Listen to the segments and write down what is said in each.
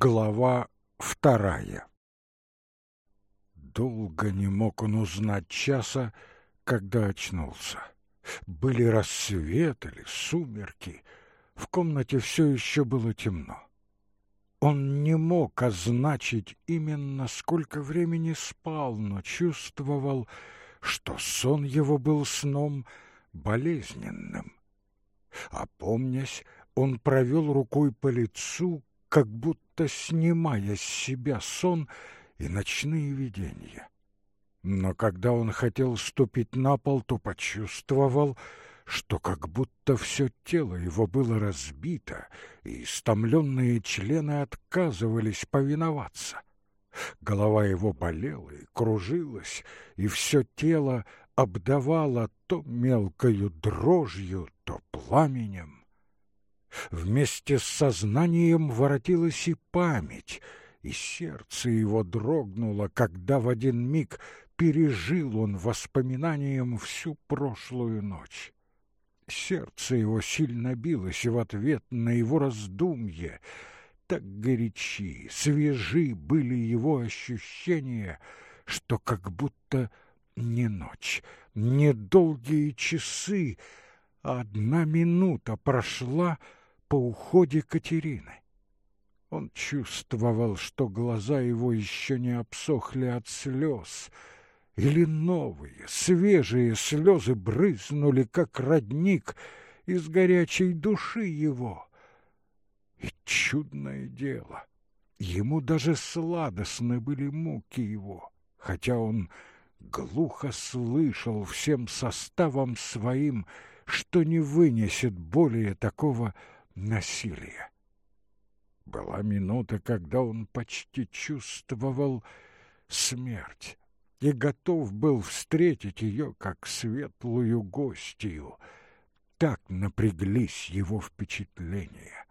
Глава вторая Долго не мог он узнать часа, когда очнулся. Были рассвет или сумерки, в комнате все еще было темно. Он не мог означить именно, сколько времени спал, но чувствовал, что сон его был сном болезненным. Опомнясь, он провел рукой по лицу, как будто снимая с себя сон и ночные видения. Но когда он хотел ступить на пол, то почувствовал, что как будто все тело его было разбито, и истомленные члены отказывались повиноваться. Голова его болела и кружилась, и все тело обдавало то мелкою дрожью, то пламенем. Вместе с сознанием воротилась и память, и сердце его дрогнуло, когда в один миг пережил он воспоминанием всю прошлую ночь. Сердце его сильно билось в ответ на его раздумье. Так горячи, свежи были его ощущения, что как будто не ночь, не долгие часы, а одна минута прошла — по уходе Катерины. Он чувствовал, что глаза его еще не обсохли от слез, или новые, свежие слезы брызнули, как родник, из горячей души его. И чудное дело, ему даже сладостны были муки его, хотя он глухо слышал всем составом своим, что не вынесет более такого насилия. Была минута, когда он почти чувствовал смерть и готов был встретить ее как светлую гостью. Так напряглись его впечатления.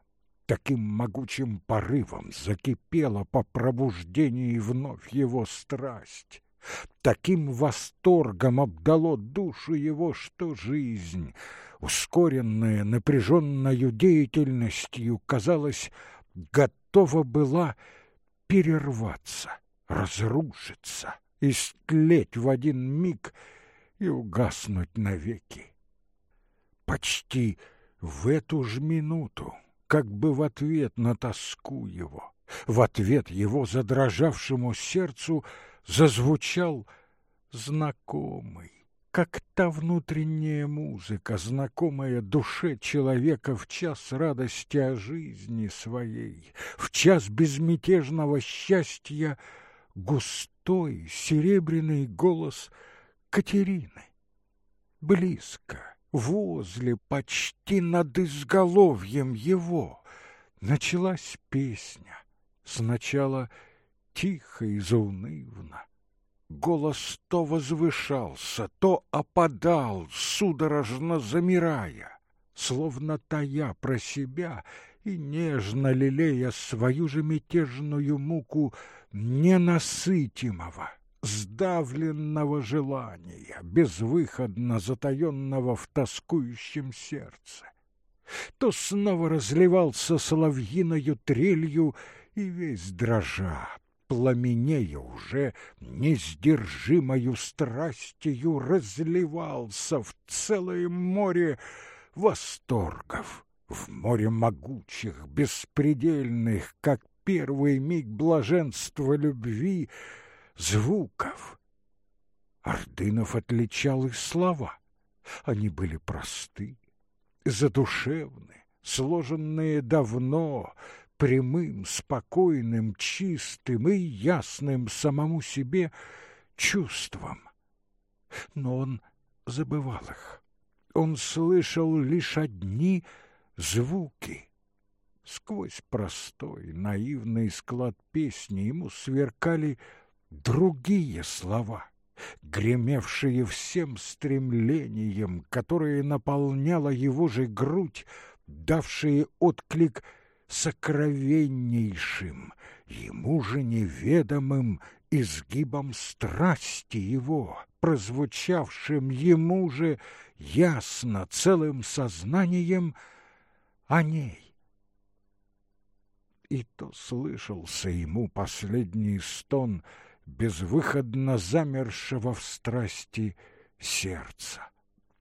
Таким могучим порывом закипела по пробуждении вновь его страсть. Таким восторгом обдало душу его, что жизнь — ускоренная напряженную деятельностью, казалось, готова была перерваться, разрушиться, истлеть в один миг и угаснуть навеки. Почти в эту ж минуту, как бы в ответ на тоску его, в ответ его задрожавшему сердцу зазвучал знакомый, как та внутренняя музыка, знакомая душе человека в час радости о жизни своей, в час безмятежного счастья, густой серебряный голос Катерины. Близко, возле, почти над изголовьем его, началась песня, сначала тихо и заунывно, Голос то возвышался, то опадал, судорожно замирая, словно тая про себя и нежно лелея свою же мятежную муку ненасытимого, сдавленного желания, безвыходно затаенного в тоскующем сердце. То снова разливался соловьиною трелью и весь дрожа, пламенея уже несдержимою страстью разливался в целое море восторгов, в море могучих, беспредельных, как первый миг блаженства любви, звуков. Ордынов отличал их слова. Они были просты, задушевны, сложенные давно, прямым, спокойным, чистым и ясным самому себе чувством. Но он забывал их. Он слышал лишь одни звуки. Сквозь простой, наивный склад песни ему сверкали другие слова, гремевшие всем стремлением, которое наполняло его же грудь, давшие отклик — сокровеннейшим, ему же неведомым изгибом страсти его, прозвучавшим ему же ясно целым сознанием о ней. и то слышался ему последний стон безвыходно замершего в страсти сердца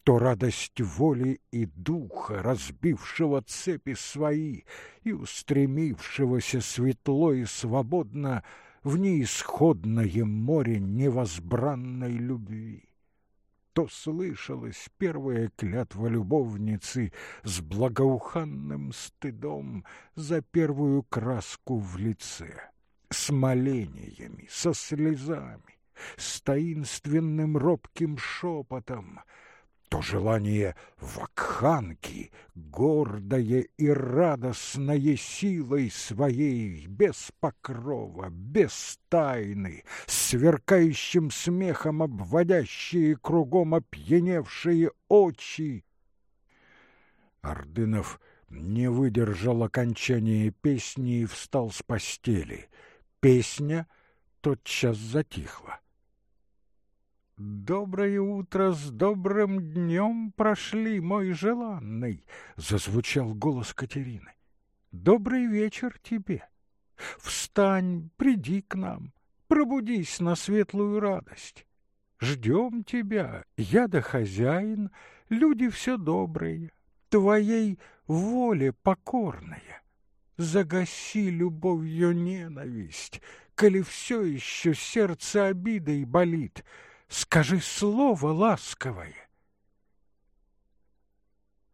то радость воли и духа, разбившего цепи свои и устремившегося светло и свободно в неисходное море невозбранной любви. То слышалась первая клятва любовницы с благоуханным стыдом за первую краску в лице, с молениями, со слезами, с таинственным робким шепотом — то желание вакханки, гордое и радостное силой своей, без покрова, без тайны, сверкающим смехом обводящие кругом опьяневшие очи. Ордынов не выдержал окончания песни и встал с постели. Песня тотчас затихла. «Доброе утро с добрым днем прошли, мой желанный!» — зазвучал голос Катерины. «Добрый вечер тебе! Встань, приди к нам, пробудись на светлую радость. Ждем тебя, я да хозяин, люди все добрые, твоей воле покорная. Загаси любовью ненависть, коли все еще сердце обидой болит — Скажи слово ласковое.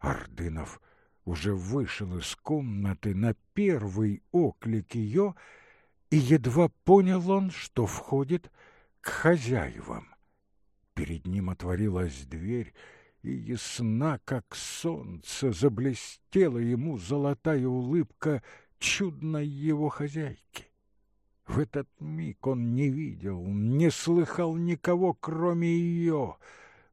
Ардынов уже вышел из комнаты на первый оклик ее, и едва понял он, что входит к хозяевам. Перед ним отворилась дверь, и ясна, как солнце, заблестела ему золотая улыбка чудной его хозяйки. В этот миг он не видел, не слыхал никого, кроме ее.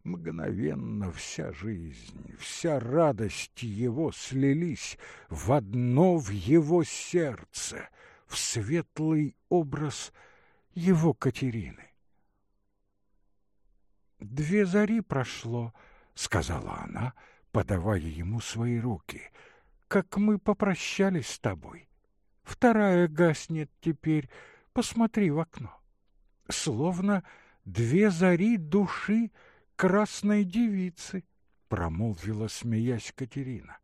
Мгновенно вся жизнь, вся радость его слились в одно в его сердце, в светлый образ его Катерины. «Две зари прошло», — сказала она, подавая ему свои руки, — «как мы попрощались с тобой. Вторая гаснет теперь, посмотри в окно. Словно две зари души красной девицы, промолвила, смеясь Катерина.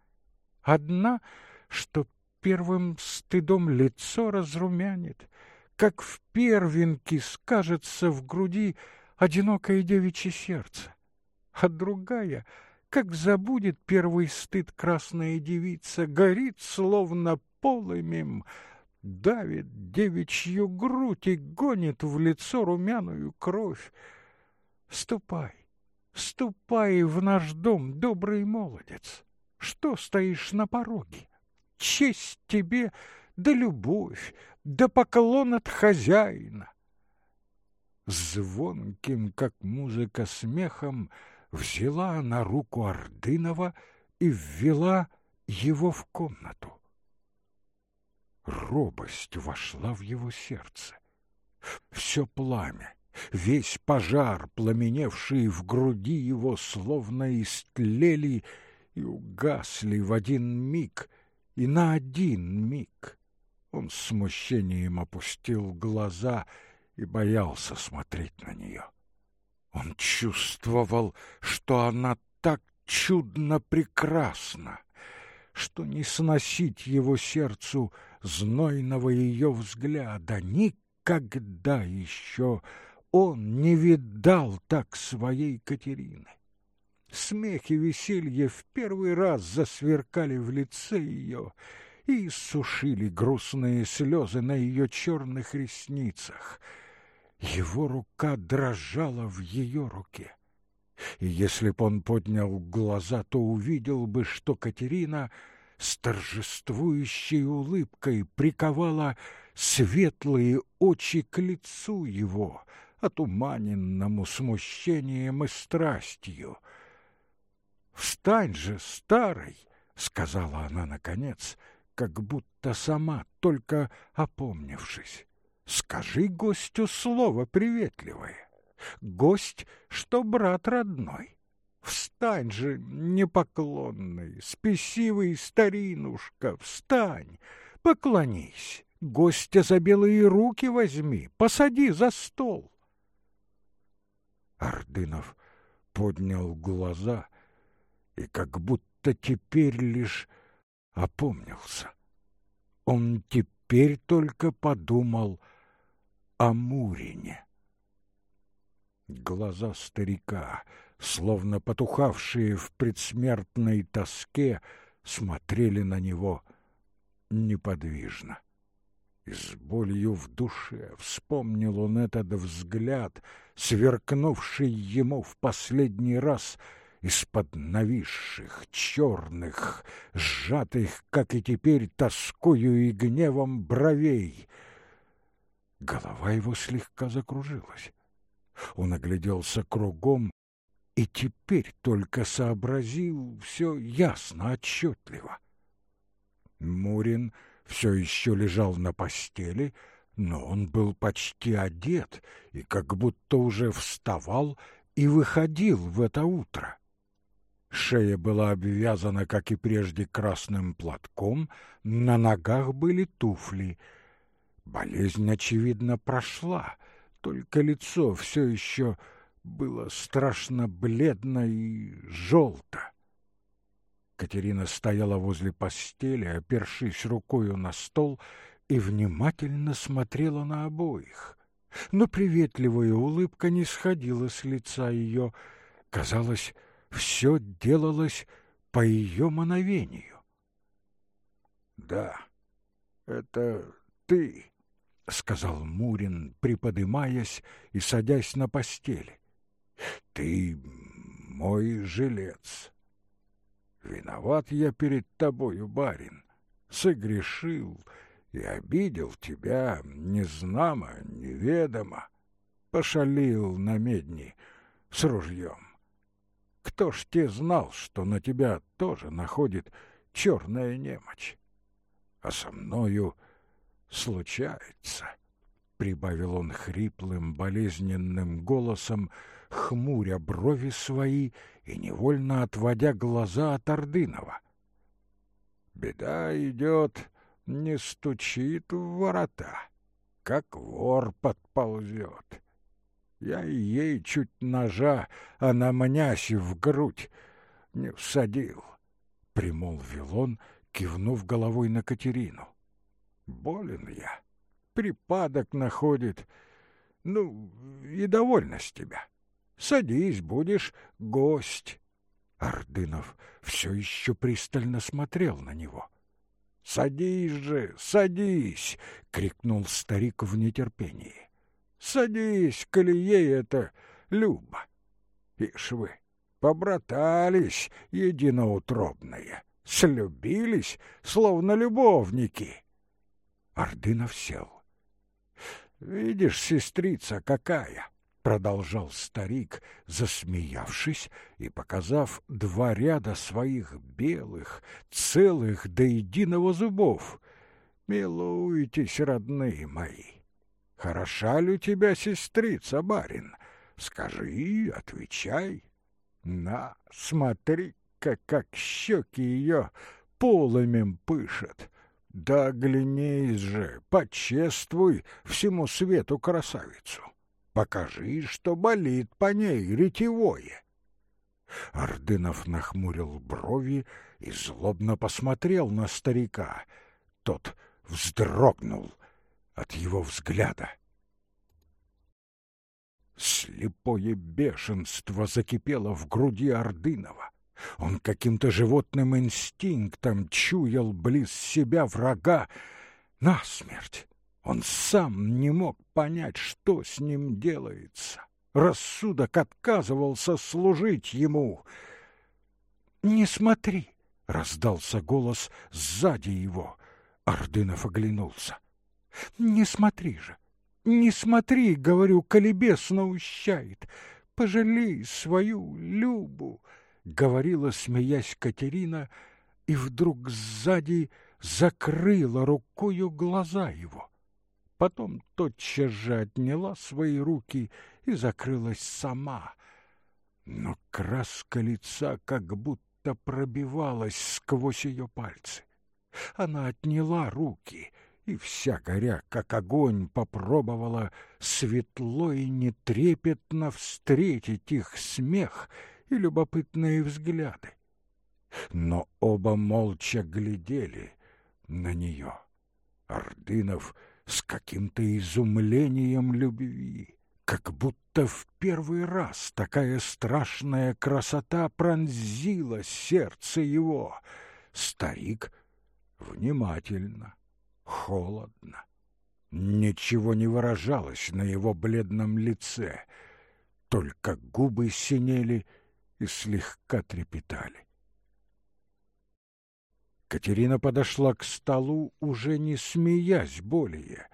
Одна, что первым стыдом лицо разрумянит, как в первенке скажется в груди одинокое девичье сердце, а другая — как забудет первый стыд красная девица, горит, словно полымем, давит девичью грудь и гонит в лицо румяную кровь. Ступай, ступай в наш дом, добрый молодец. Что стоишь на пороге? Честь тебе, да любовь, да поклон от хозяина. Звонким, как музыка, смехом взяла она руку Ордынова и ввела его в комнату робость вошла в его сердце. Все пламя, весь пожар, пламеневший в груди его, словно истлели и угасли в один миг, и на один миг. Он с смущением опустил глаза и боялся смотреть на нее. Он чувствовал, что она так чудно прекрасна, что не сносить его сердцу — знойного ее взгляда. Никогда еще он не видал так своей Катерины. Смех и веселье в первый раз засверкали в лице ее и сушили грустные слезы на ее черных ресницах. Его рука дрожала в ее руке. И если б он поднял глаза, то увидел бы, что Катерина — с торжествующей улыбкой приковала светлые очи к лицу его, отуманенному смущением и страстью. «Встань же, старый!» — сказала она наконец, как будто сама, только опомнившись. «Скажи гостю слово приветливое. Гость, что брат родной. Встань же, непоклонный, спесивый старинушка, встань! Поклонись, гостя за белые руки возьми, посади за стол. Ордынов поднял глаза и как будто теперь лишь опомнился. Он теперь только подумал о Мурине. Глаза старика, словно потухавшие в предсмертной тоске, смотрели на него неподвижно. И с болью в душе вспомнил он этот взгляд, сверкнувший ему в последний раз из-под нависших, черных, сжатых, как и теперь, тоскою и гневом бровей. Голова его слегка закружилась. Он огляделся кругом и теперь только сообразил все ясно, отчетливо. Мурин все еще лежал на постели, но он был почти одет и как будто уже вставал и выходил в это утро. Шея была обвязана, как и прежде, красным платком, на ногах были туфли. Болезнь, очевидно, прошла, только лицо все еще было страшно бледно и желто. Катерина стояла возле постели, опершись рукою на стол, и внимательно смотрела на обоих. Но приветливая улыбка не сходила с лица ее. Казалось, все делалось по ее мановению. «Да, это ты», — сказал Мурин, приподымаясь и садясь на постели. «Ты мой жилец. Виноват я перед тобою, барин, согрешил и обидел тебя незнамо, неведомо, пошалил на медни с ружьем. Кто ж те знал, что на тебя тоже находит черная немочь? А со мною случается, — прибавил он хриплым, болезненным голосом, хмуря брови свои и невольно отводя глаза от Ордынова. Беда идет, не стучит в ворота, как вор подползет. Я ей чуть ножа, а на мнясе в грудь не всадил, — примолвил он, кивнув головой на Катерину. Болен я, припадок находит, ну, и довольна с тебя. Садись, будешь гость. Ордынов все еще пристально смотрел на него. «Садись же, садись!» — крикнул старик в нетерпении. «Садись, коли ей это Люба. Ишь вы, побратались единоутробные, слюбились, словно любовники». Ордынов сел. «Видишь, сестрица какая!» Продолжал старик, засмеявшись и показав два ряда своих белых, целых до единого зубов. Милуйтесь, родные мои. Хороша ли у тебя сестрица, барин? Скажи, отвечай. На, смотри-ка, как щеки ее полымем пышет. Да оглянись же, почествуй всему свету красавицу. Покажи, что болит по ней ретевое. Ордынов нахмурил брови и злобно посмотрел на старика. Тот вздрогнул от его взгляда. Слепое бешенство закипело в груди Ордынова. Он каким-то животным инстинктом чуял близ себя врага насмерть. Он сам не мог понять, что с ним делается. Рассудок отказывался служить ему. «Не смотри!» — раздался голос сзади его. Ордынов оглянулся. «Не смотри же! Не смотри, — говорю, — колебес наущает! Пожалей свою Любу!» — говорила, смеясь Катерина, и вдруг сзади закрыла рукою глаза его потом тотчас же отняла свои руки и закрылась сама. Но краска лица как будто пробивалась сквозь ее пальцы. Она отняла руки и, вся горя, как огонь, попробовала светло и нетрепетно встретить их смех и любопытные взгляды. Но оба молча глядели на нее. Ордынов с каким-то изумлением любви, как будто в первый раз такая страшная красота пронзила сердце его. Старик внимательно, холодно. Ничего не выражалось на его бледном лице, только губы синели и слегка трепетали. Катерина подошла к столу, уже не смеясь более,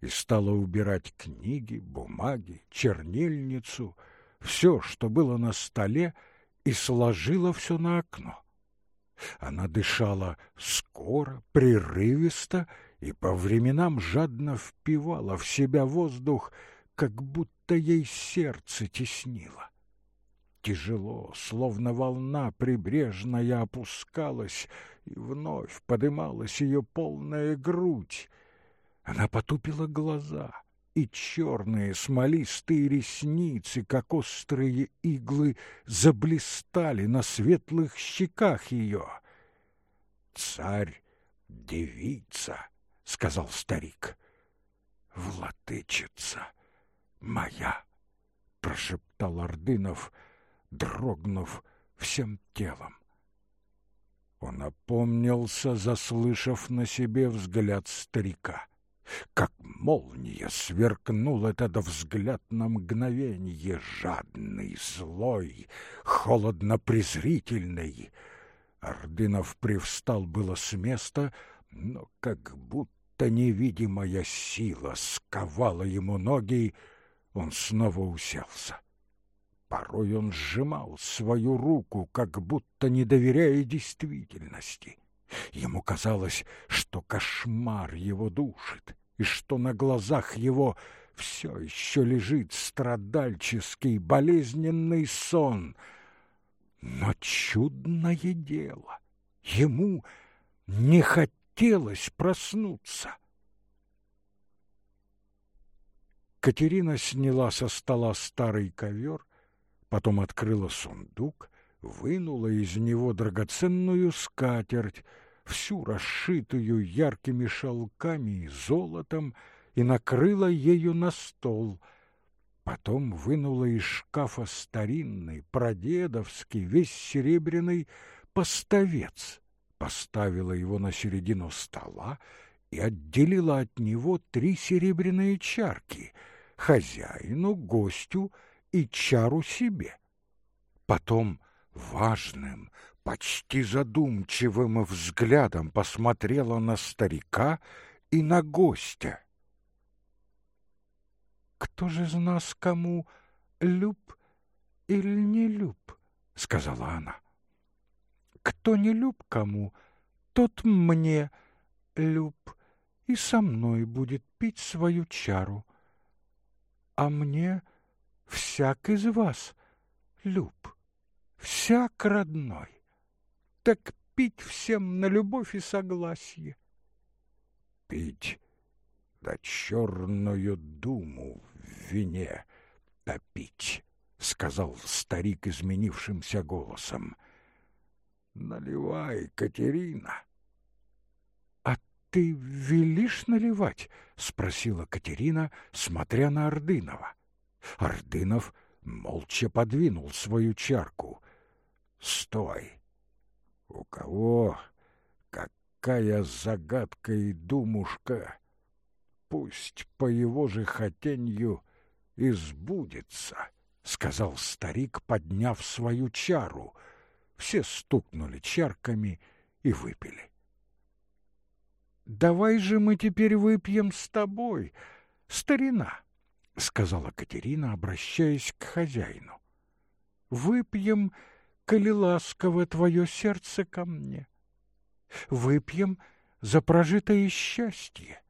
и стала убирать книги, бумаги, чернильницу, все, что было на столе, и сложила все на окно. Она дышала скоро, прерывисто и по временам жадно впивала в себя воздух, как будто ей сердце теснило. Тяжело, словно волна прибрежная опускалась, и вновь подымалась ее полная грудь. Она потупила глаза, и черные смолистые ресницы, как острые иглы, заблистали на светлых щеках ее. «Царь — девица», — сказал старик. «Владычица моя», — прошептал Ордынов, дрогнув всем телом. Он опомнился, заслышав на себе взгляд старика. Как молния сверкнул этот взгляд на мгновенье, жадный, злой, холодно-презрительный. Ордынов привстал было с места, но как будто невидимая сила сковала ему ноги, он снова уселся. Порой он сжимал свою руку, как будто не доверяя действительности. Ему казалось, что кошмар его душит, и что на глазах его все еще лежит страдальческий, болезненный сон. Но чудное дело, ему не хотелось проснуться. Катерина сняла со стола старый ковер, потом открыла сундук, вынула из него драгоценную скатерть, всю расшитую яркими шелками и золотом, и накрыла ею на стол. Потом вынула из шкафа старинный, прадедовский, весь серебряный поставец, поставила его на середину стола и отделила от него три серебряные чарки — хозяину, гостю и чару себе. Потом важным, почти задумчивым взглядом посмотрела на старика и на гостя. «Кто же из нас кому люб или не люб?» — сказала она. «Кто не люб кому, тот мне люб и со мной будет пить свою чару. А мне всяк из вас люб, всяк родной. Так пить всем на любовь и согласие. Пить да черную думу в вине топить, — сказал старик изменившимся голосом. — Наливай, Катерина. — А ты велишь наливать? — спросила Катерина, смотря на Ордынова. Ордынов молча подвинул свою чарку. — Стой! У кого какая загадка и думушка, пусть по его же хотенью избудется, — сказал старик, подняв свою чару. Все стукнули чарками и выпили. — Давай же мы теперь выпьем с тобой, старина, — сказала Катерина, обращаясь к хозяину. — Выпьем коли ласково твое сердце ко мне. Выпьем за прожитое счастье,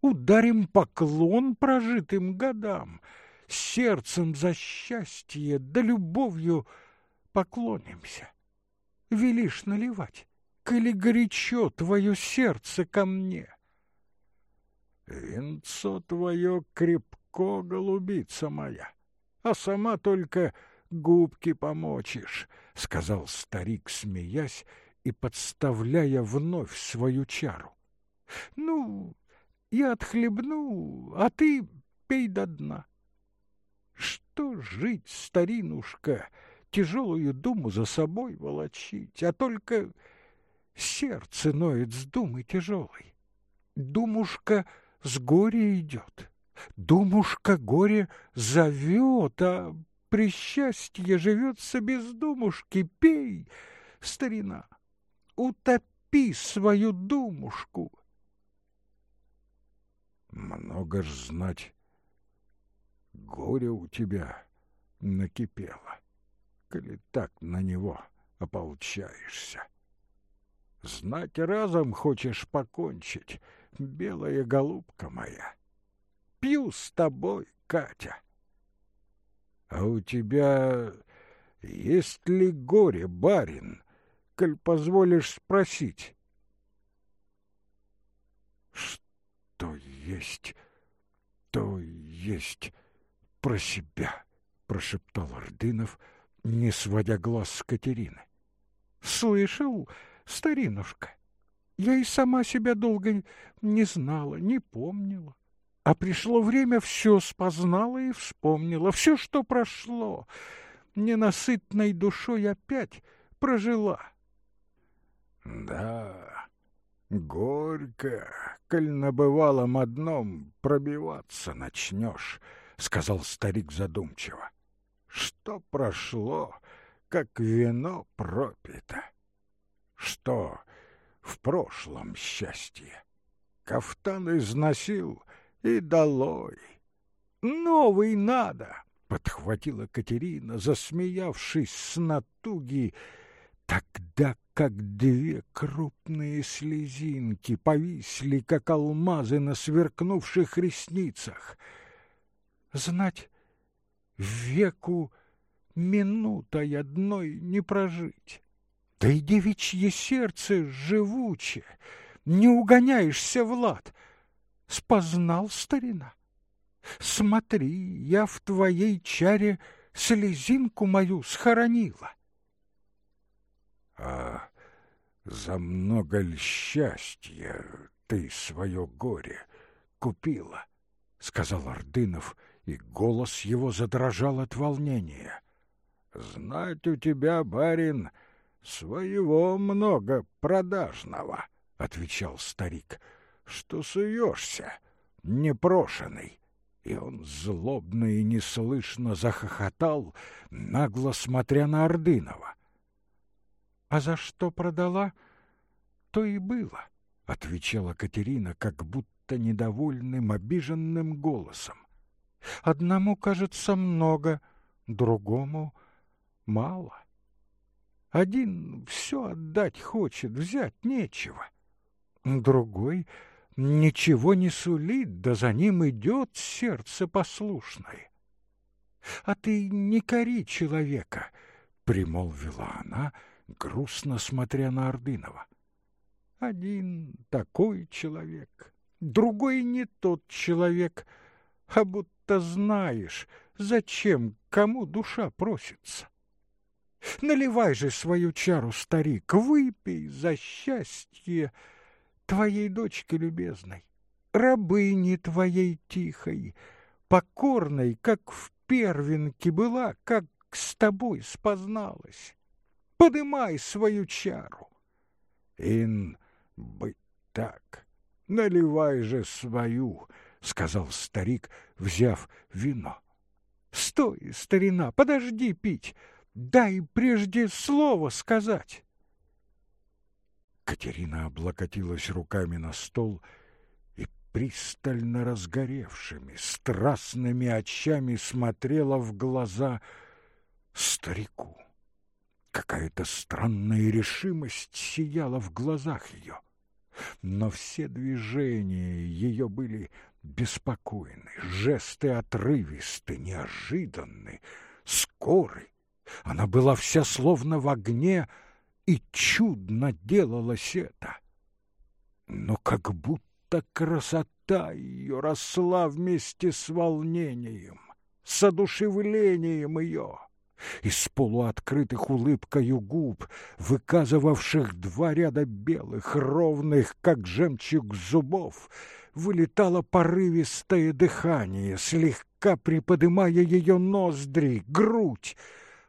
ударим поклон прожитым годам, сердцем за счастье да любовью поклонимся. Велишь наливать? коли горячо твое сердце ко мне. Венцо твое крепко, голубица моя, а сама только губки помочишь, — сказал старик, смеясь и подставляя вновь свою чару. — Ну, я отхлебну, а ты пей до дна. Что жить, старинушка, тяжелую думу за собой волочить, а только сердце ноет с думы тяжелой. Думушка с горя идет, думушка горе зовет, а при счастье живется без думушки. Пей, старина, утопи свою думушку. Много ж знать, горе у тебя накипело, коли так на него ополчаешься. Знать разом хочешь покончить, белая голубка моя. Пью с тобой, Катя. А у тебя есть ли горе, барин, коль позволишь спросить? Что есть, то есть про себя, прошептал Ордынов, не сводя глаз с Катерины. Слышал, старинушка, я и сама себя долго не знала, не помнила. А пришло время, все спознала и вспомнила, все, что прошло, ненасытной душой опять прожила. Да, горько, коль на бывалом одном пробиваться начнешь, — сказал старик задумчиво. Что прошло, как вино пропито? Что в прошлом счастье? Кафтан износил — и долой. Новый надо, подхватила Катерина, засмеявшись с натуги, тогда как две крупные слезинки повисли, как алмазы на сверкнувших ресницах. Знать, веку минутой одной не прожить. Да и девичье сердце живуче, не угоняешься, Влад — спознал старина. Смотри, я в твоей чаре слезинку мою схоронила. А за много ли счастья ты свое горе купила? — сказал Ордынов, и голос его задрожал от волнения. — Знать у тебя, барин, своего много продажного, — отвечал старик что суешься, непрошенный. И он злобно и неслышно захохотал, нагло смотря на Ордынова. — А за что продала, то и было, — отвечала Катерина, как будто недовольным, обиженным голосом. — Одному кажется много, другому мало. Один все отдать хочет, взять нечего. Другой — ничего не сулит, да за ним идет сердце послушное. А ты не кори человека, — примолвила она, грустно смотря на Ордынова. Один такой человек, другой не тот человек, а будто знаешь, зачем кому душа просится. Наливай же свою чару, старик, выпей за счастье, — твоей дочке любезной, рабыни твоей тихой, покорной, как в первенке была, как с тобой спозналась. Подымай свою чару. Ин, быть так, наливай же свою, — сказал старик, взяв вино. Стой, старина, подожди пить, дай прежде слово сказать. Катерина облокотилась руками на стол и пристально разгоревшими, страстными очами смотрела в глаза старику. Какая-то странная решимость сияла в глазах ее, но все движения ее были беспокойны, жесты отрывисты, неожиданны, скоры. Она была вся словно в огне и чудно делалось это. Но как будто красота ее росла вместе с волнением, с одушевлением ее. Из полуоткрытых улыбкою губ, выказывавших два ряда белых, ровных, как жемчуг зубов, вылетало порывистое дыхание, слегка приподымая ее ноздри, грудь,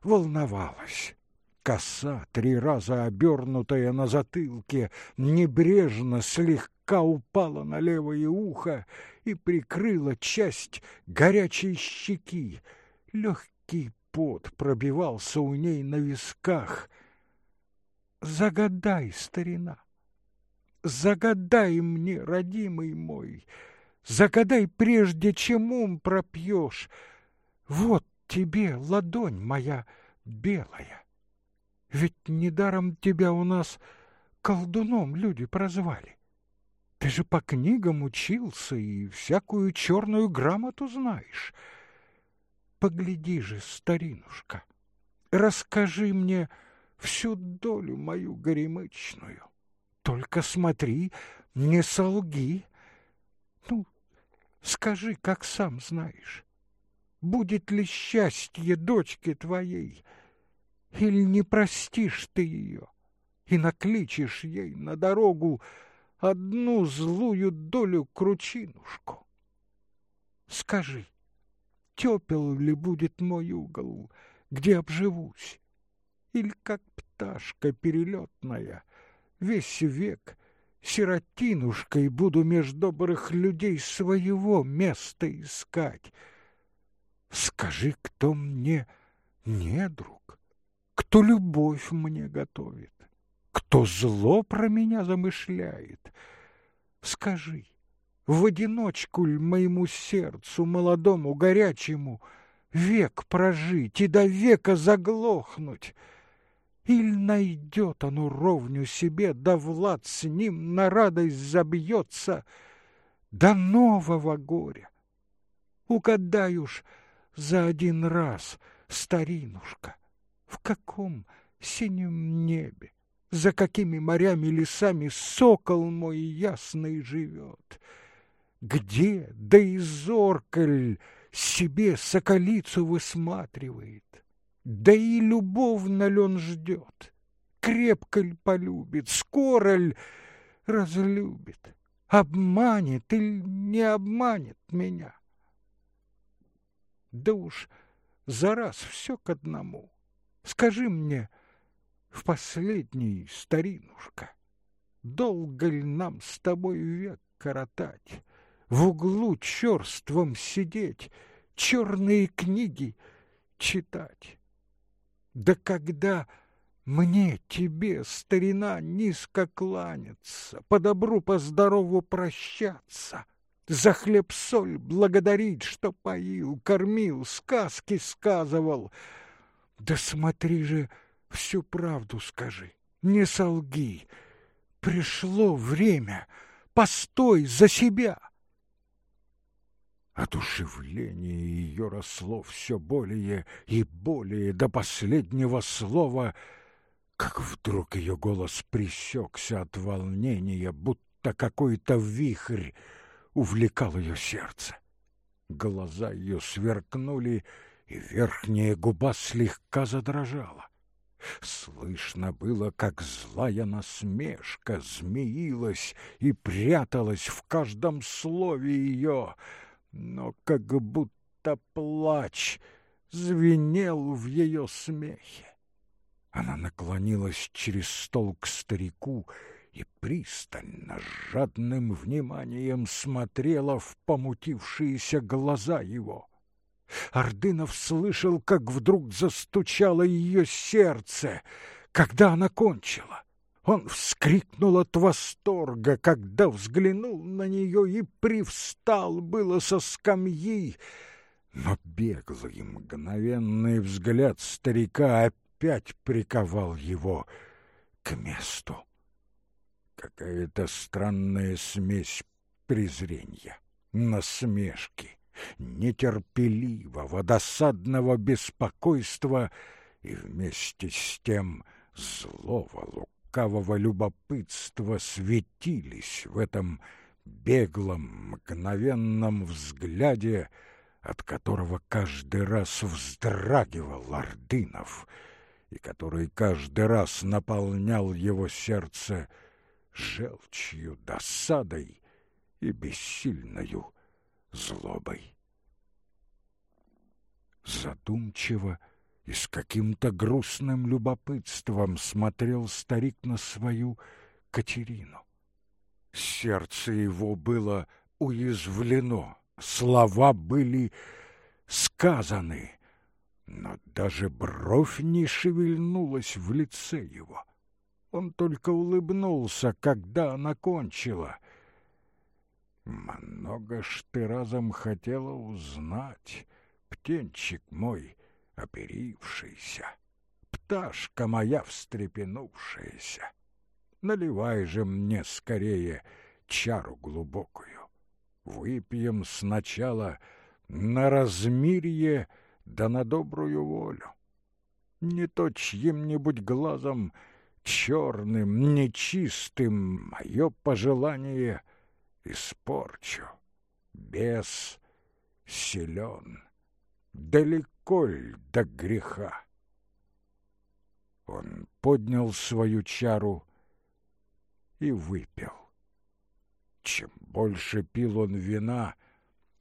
волновалась. Коса, три раза обернутая на затылке, небрежно слегка упала на левое ухо и прикрыла часть горячей щеки. Легкий пот пробивался у ней на висках. Загадай, старина, загадай мне, родимый мой, загадай прежде, чем ум пропьешь. Вот тебе ладонь моя белая. Ведь недаром тебя у нас колдуном люди прозвали. Ты же по книгам учился и всякую черную грамоту знаешь. Погляди же, старинушка, расскажи мне всю долю мою горемычную. Только смотри, не солги. Ну, скажи, как сам знаешь, будет ли счастье дочке твоей — или не простишь ты ее и накличешь ей на дорогу одну злую долю кручинушку? Скажи, тепел ли будет мой угол, где обживусь? Или как пташка перелетная, весь век сиротинушкой буду меж добрых людей своего места искать? Скажи, кто мне не друг? Кто любовь мне готовит, кто зло про меня замышляет. Скажи, в одиночку ль моему сердцу, молодому, горячему, век прожить и до века заглохнуть? Иль найдет оно ровню себе, да Влад с ним на радость забьется до нового горя? Угадай уж за один раз, старинушка, в каком синем небе, за какими морями лесами сокол мой ясный живет? Где, да и зоркаль себе соколицу высматривает? Да и любовно ли он ждет? Крепко ль полюбит, скоро ль разлюбит? Обманет или не обманет меня? Да уж за раз все к одному. Скажи мне, в последний, старинушка, долго ли нам с тобой век коротать, в углу черством сидеть, черные книги читать? Да когда мне, тебе, старина, низко кланяться, по добру, по здорову прощаться, за хлеб-соль благодарить, что поил, кормил, сказки сказывал — да смотри же, всю правду скажи, не солги. Пришло время, постой за себя. Одушевление ее росло все более и более до последнего слова, как вдруг ее голос пресекся от волнения, будто какой-то вихрь увлекал ее сердце. Глаза ее сверкнули, и верхняя губа слегка задрожала. Слышно было, как злая насмешка змеилась и пряталась в каждом слове ее, но как будто плач звенел в ее смехе. Она наклонилась через стол к старику и пристально, жадным вниманием смотрела в помутившиеся глаза его. Ордынов слышал, как вдруг застучало ее сердце, когда она кончила. Он вскрикнул от восторга, когда взглянул на нее и привстал было со скамьи. Но беглый мгновенный взгляд старика опять приковал его к месту. Какая-то странная смесь презрения, насмешки, нетерпеливого, досадного беспокойства и вместе с тем злого лукавого любопытства светились в этом беглом, мгновенном взгляде, от которого каждый раз вздрагивал Ордынов и который каждый раз наполнял его сердце желчью, досадой и бессильною злобой. Задумчиво и с каким-то грустным любопытством смотрел старик на свою Катерину. Сердце его было уязвлено, слова были сказаны, но даже бровь не шевельнулась в лице его. Он только улыбнулся, когда она кончила. «Много ж ты разом хотела узнать, птенчик мой оперившийся, пташка моя встрепенувшаяся. Наливай же мне скорее чару глубокую. Выпьем сначала на размирье да на добрую волю. Не то чьим-нибудь глазом черным, нечистым мое пожелание испорчу. Бес силен, далеко ль до греха. Он поднял свою чару и выпил. Чем больше пил он вина,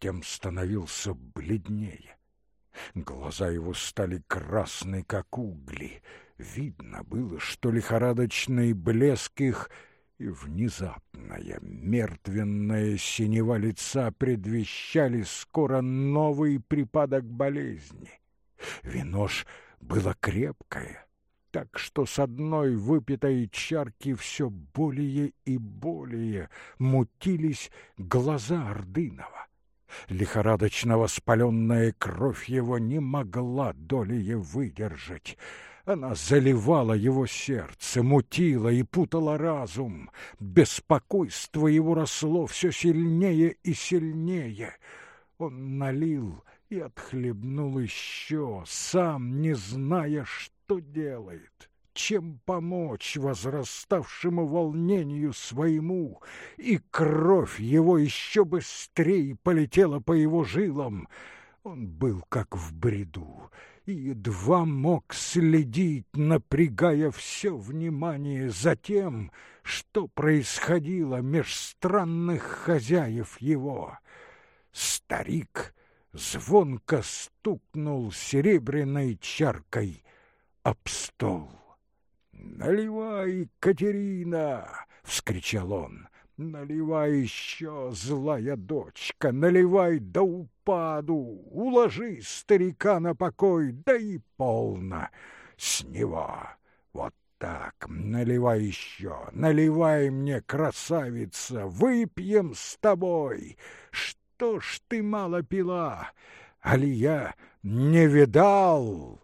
тем становился бледнее. Глаза его стали красны, как угли. Видно было, что лихорадочный блеск их и внезапная мертвенная синева лица предвещали скоро новый припадок болезни. Вино ж было крепкое, так что с одной выпитой чарки все более и более мутились глаза Ордынова. Лихорадочно воспаленная кровь его не могла долее выдержать. Она заливала его сердце, мутила и путала разум. Беспокойство его росло все сильнее и сильнее. Он налил и отхлебнул еще, сам не зная, что делает чем помочь возраставшему волнению своему, и кровь его еще быстрее полетела по его жилам. Он был как в бреду и едва мог следить, напрягая все внимание за тем, что происходило меж странных хозяев его. Старик звонко стукнул серебряной чаркой об стол. «Наливай, Катерина!» — вскричал он. «Наливай еще, злая дочка, наливай до упаду, уложи старика на покой, да и полно с него. Вот так, наливай еще, наливай мне, красавица, выпьем с тобой. Что ж ты мало пила, али я не видал?»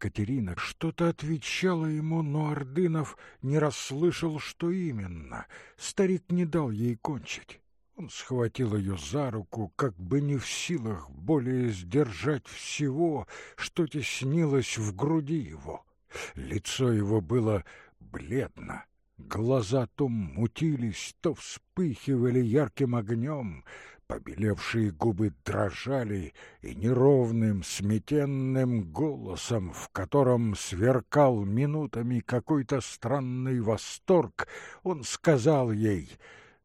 Катерина что-то отвечала ему, но Ордынов не расслышал, что именно. Старик не дал ей кончить. Он схватил ее за руку, как бы не в силах более сдержать всего, что теснилось в груди его. Лицо его было бледно, глаза то мутились, то вспыхивали ярким огнем, Побелевшие губы дрожали, и неровным, сметенным голосом, в котором сверкал минутами какой-то странный восторг, он сказал ей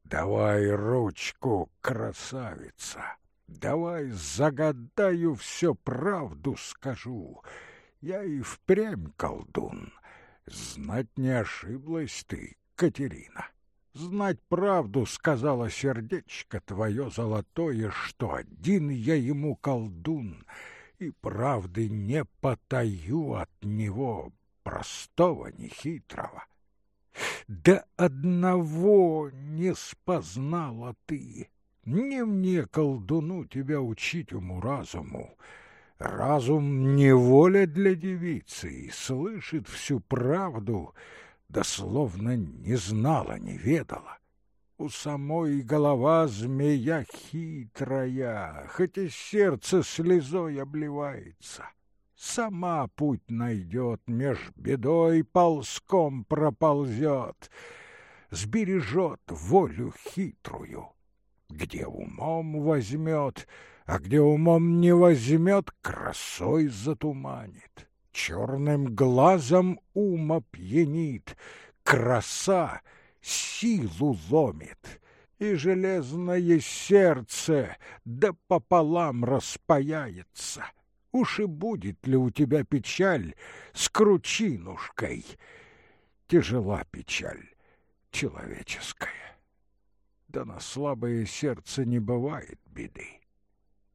«Давай ручку, красавица, давай загадаю все правду скажу. Я и впрямь колдун, знать не ошиблась ты, Катерина». Знать правду сказала сердечко твое золотое, что один я ему колдун, и правды не потаю от него, простого, нехитрого. Да одного не спознала ты, не мне, колдуну, тебя учить уму-разуму. Разум не воля для девицы и слышит всю правду — да словно не знала, не ведала. У самой голова змея хитрая, хоть и сердце слезой обливается. Сама путь найдет, меж бедой ползком проползет, Сбережет волю хитрую, где умом возьмет, а где умом не возьмет, красой затуманит, черным глазом ума пьянит, краса силу ломит, и железное сердце да пополам распаяется. Уж и будет ли у тебя печаль с кручинушкой? Тяжела печаль человеческая. Да на слабое сердце не бывает беды.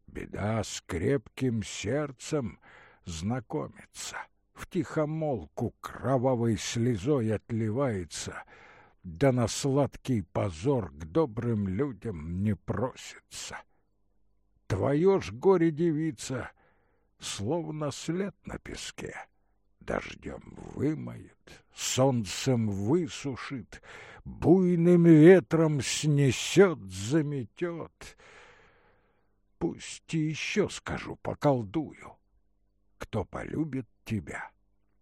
Беда с крепким сердцем знакомится, в тихомолку кровавой слезой отливается, да на сладкий позор к добрым людям не просится. Твое ж горе, девица, словно след на песке, дождем вымоет, солнцем высушит, буйным ветром снесет, заметет — Пусть еще скажу, поколдую. Кто полюбит тебя,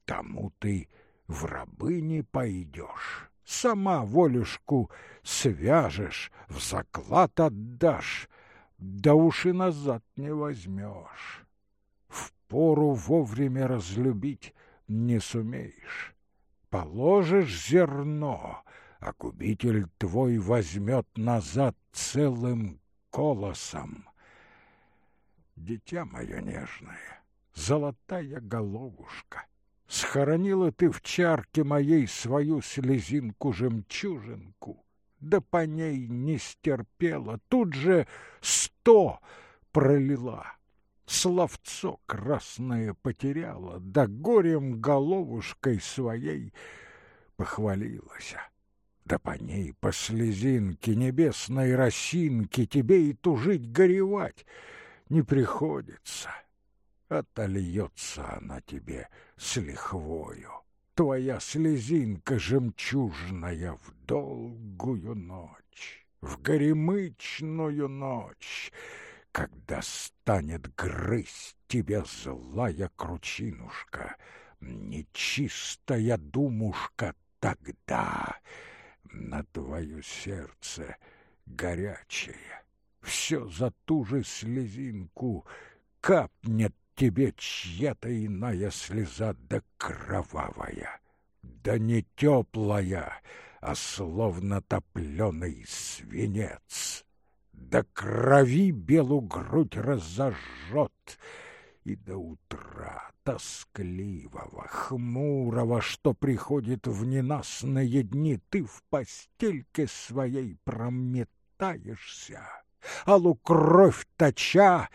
тому ты в рабы не пойдешь. Сама волюшку свяжешь, в заклад отдашь, да уж и назад не возьмешь. В пору вовремя разлюбить не сумеешь. Положишь зерно, а губитель твой возьмет назад целым колосом дитя мое нежное, золотая головушка, схоронила ты в чарке моей свою слезинку-жемчужинку, да по ней не стерпела, тут же сто пролила. Словцо красное потеряла, да горем головушкой своей похвалилась. Да по ней, по слезинке небесной росинке, тебе и тужить горевать — не приходится. Отольется она тебе с лихвою, твоя слезинка жемчужная в долгую ночь, в горемычную ночь, когда станет грызть тебя злая кручинушка, нечистая думушка, тогда на твое сердце горячее все за ту же слезинку капнет тебе чья-то иная слеза, да кровавая, да не теплая, а словно топленый свинец, да крови белую грудь разожжет, и до утра тоскливого, хмурого, что приходит в ненастные дни, ты в постельке своей прометаешься алу кровь точа,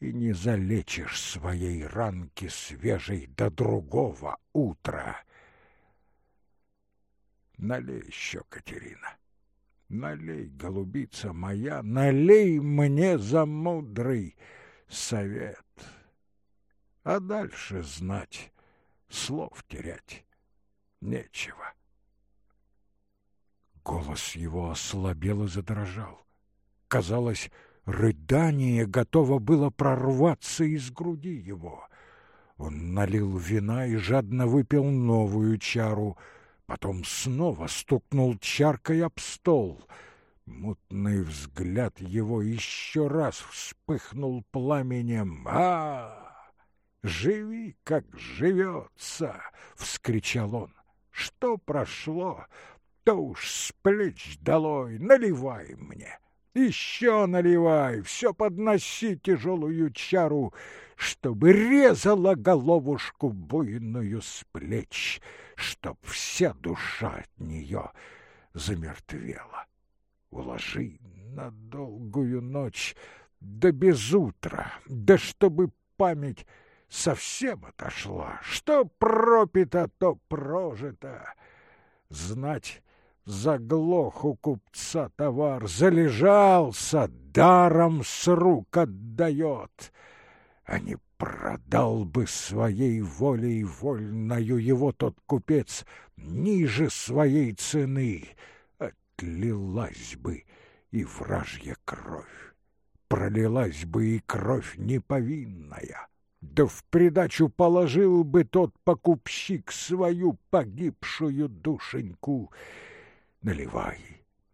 и не залечишь своей ранки свежей до другого утра. Налей еще, Катерина, налей, голубица моя, налей мне за мудрый совет. А дальше знать, слов терять нечего. Голос его ослабел и задрожал. Казалось, рыдание готово было прорваться из груди его. Он налил вина и жадно выпил новую чару, потом снова стукнул чаркой об стол. Мутный взгляд его еще раз вспыхнул пламенем. «А, живи, как живется!» — вскричал он. «Что прошло, то уж с плеч долой, наливай мне!» Еще наливай, все подноси тяжелую чару, чтобы резала головушку буйную с плеч, чтоб вся душа от нее замертвела. Уложи на долгую ночь, да без утра, да чтобы память совсем отошла. Что пропито, то прожито. Знать Заглох у купца товар, залежался, даром с рук отдает. А не продал бы своей волей вольною его тот купец ниже своей цены, отлилась бы и вражья кровь, пролилась бы и кровь неповинная. да в придачу положил бы тот покупщик свою погибшую душеньку. Наливай,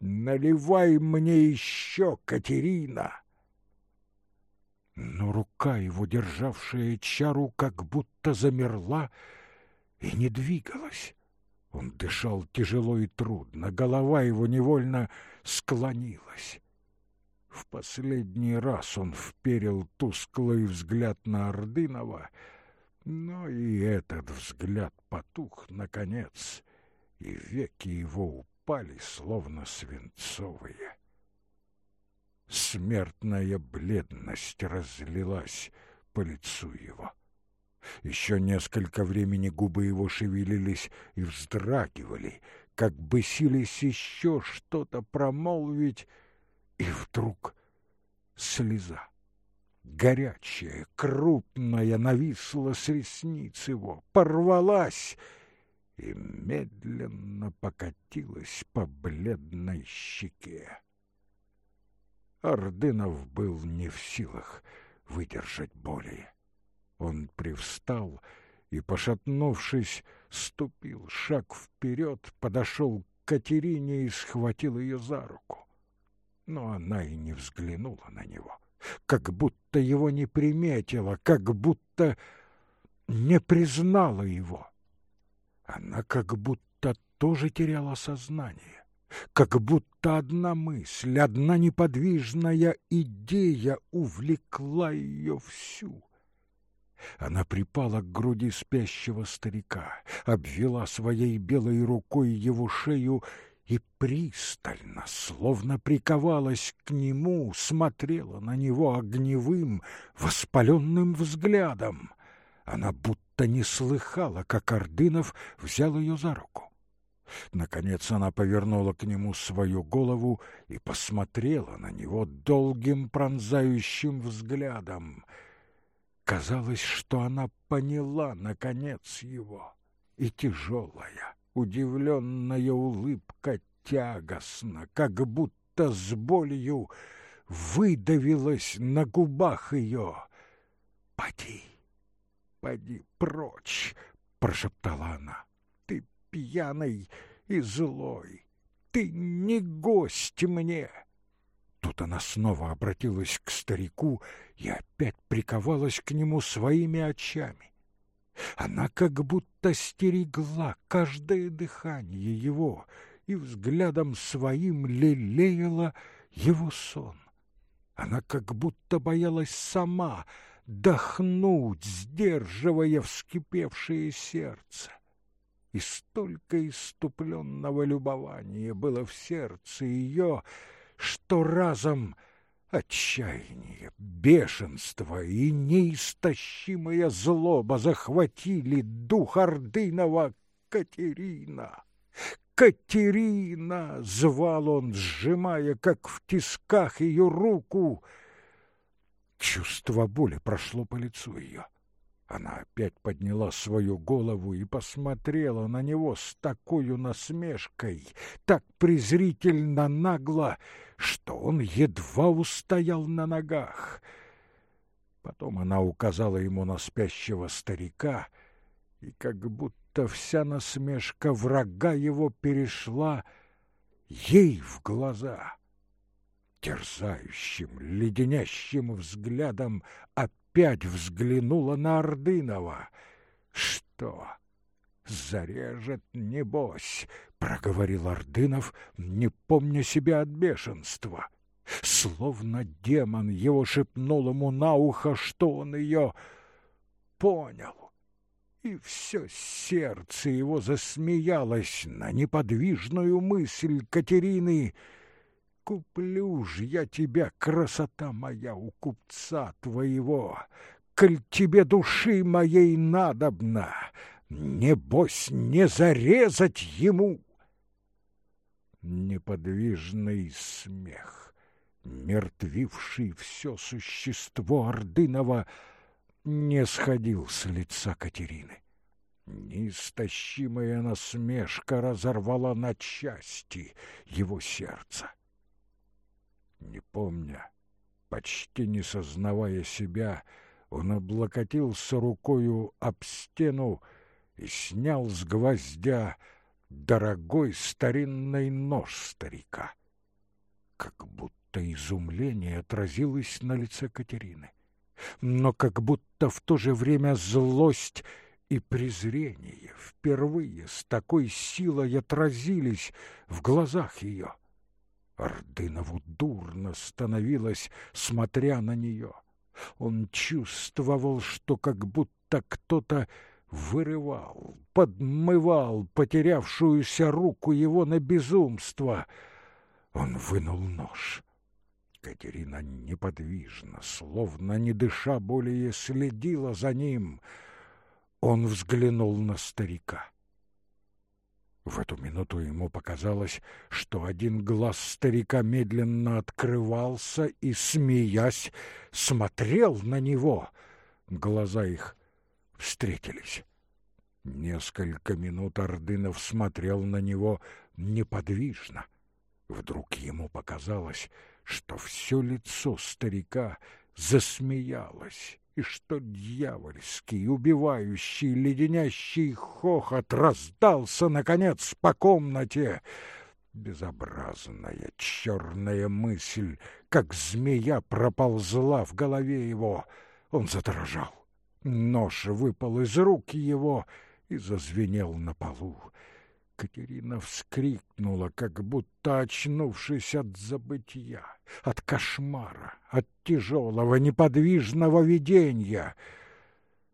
наливай мне еще, Катерина!» Но рука его, державшая чару, как будто замерла и не двигалась. Он дышал тяжело и трудно, голова его невольно склонилась. В последний раз он вперил тусклый взгляд на Ордынова, но и этот взгляд потух, наконец, и веки его упали, словно свинцовые. Смертная бледность разлилась по лицу его. Еще несколько времени губы его шевелились и вздрагивали, как бы сились еще что-то промолвить, и вдруг слеза, горячая, крупная, нависла с ресниц его, порвалась и медленно покатилась по бледной щеке. Ордынов был не в силах выдержать более. Он привстал и, пошатнувшись, ступил шаг вперед, подошел к Катерине и схватил ее за руку. Но она и не взглянула на него, как будто его не приметила, как будто не признала его. Она как будто тоже теряла сознание, как будто одна мысль, одна неподвижная идея увлекла ее всю. Она припала к груди спящего старика, обвела своей белой рукой его шею и пристально, словно приковалась к нему, смотрела на него огневым, воспаленным взглядом. Она будто не слыхала, как Ордынов взял ее за руку. Наконец она повернула к нему свою голову и посмотрела на него долгим пронзающим взглядом — Казалось, что она поняла, наконец, его, и тяжелая, удивленная улыбка тягостно, как будто с болью выдавилась на губах ее. «Поди, поди прочь!» — прошептала она. «Ты пьяный и злой, ты не гость мне!» Тут она снова обратилась к старику и опять приковалась к нему своими очами. Она как будто стерегла каждое дыхание его и взглядом своим лелеяла его сон. Она как будто боялась сама дохнуть, сдерживая вскипевшее сердце. И столько иступленного любования было в сердце ее, что разом отчаяние, бешенство и неистощимая злоба захватили дух Ордынова Катерина. «Катерина!» — звал он, сжимая, как в тисках, ее руку. Чувство боли прошло по лицу ее. Она опять подняла свою голову и посмотрела на него с такой насмешкой, так презрительно нагло, что он едва устоял на ногах. Потом она указала ему на спящего старика, и как будто вся насмешка врага его перешла ей в глаза. Терзающим, леденящим взглядом опять взглянула на Ордынова. «Что? Зарежет, небось!» — проговорил Ордынов, не помня себя от бешенства. Словно демон его шепнул ему на ухо, что он ее понял. И все сердце его засмеялось на неподвижную мысль Катерины — Куплю ж я тебя, красота моя, у купца твоего, коль тебе души моей надобно, небось не зарезать ему. Неподвижный смех, мертвивший все существо Ордынова, не сходил с лица Катерины. Неистощимая насмешка разорвала на части его сердце не помня, почти не сознавая себя, Он облокотился рукою об стену и снял с гвоздя дорогой старинный нож старика. Как будто изумление отразилось на лице Катерины, но как будто в то же время злость и презрение впервые с такой силой отразились в глазах ее. Ордынову дурно становилось, смотря на нее. Он чувствовал, что как будто кто-то вырывал, подмывал потерявшуюся руку его на безумство. Он вынул нож. Катерина неподвижно, словно не дыша более, следила за ним. Он взглянул на старика. В эту минуту ему показалось, что один глаз старика медленно открывался и, смеясь, смотрел на него. Глаза их встретились. Несколько минут Ордынов смотрел на него неподвижно. Вдруг ему показалось, что все лицо старика засмеялось, и что дьявольский, убивающий, леденящий хохот раздался, наконец, по комнате. Безобразная черная мысль, как змея, проползла в голове его. Он задрожал. Нож выпал из рук его и зазвенел на полу. Катерина вскрикнула, как будто очнувшись от забытия, от кошмара, от тяжелого неподвижного видения.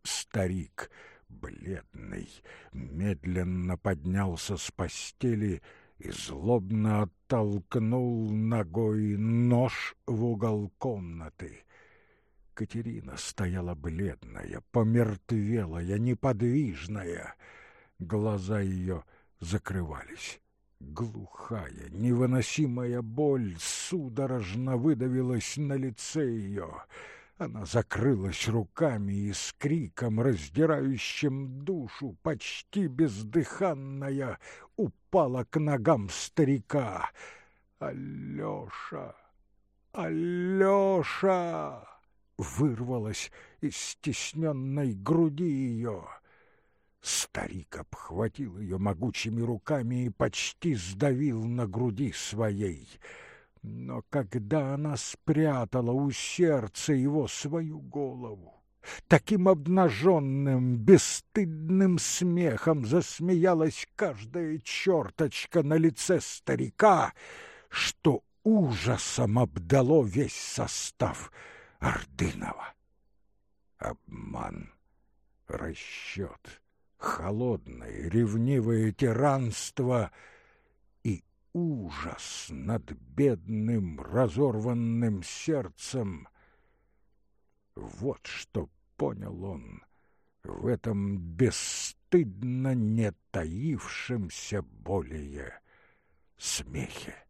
Старик, бледный, медленно поднялся с постели и злобно оттолкнул ногой нож в угол комнаты. Катерина стояла бледная, помертвелая, неподвижная. Глаза ее закрывались. Глухая, невыносимая боль судорожно выдавилась на лице ее. Она закрылась руками и с криком, раздирающим душу, почти бездыханная, упала к ногам старика. «Алеша! Алеша!» вырвалась из стесненной груди ее. Старик обхватил ее могучими руками и почти сдавил на груди своей. Но когда она спрятала у сердца его свою голову, таким обнаженным, бесстыдным смехом засмеялась каждая черточка на лице старика, что ужасом обдало весь состав Ордынова. Обман, расчет — холодное, ревнивое тиранство и ужас над бедным, разорванным сердцем. Вот что понял он в этом бесстыдно не таившемся более смехе.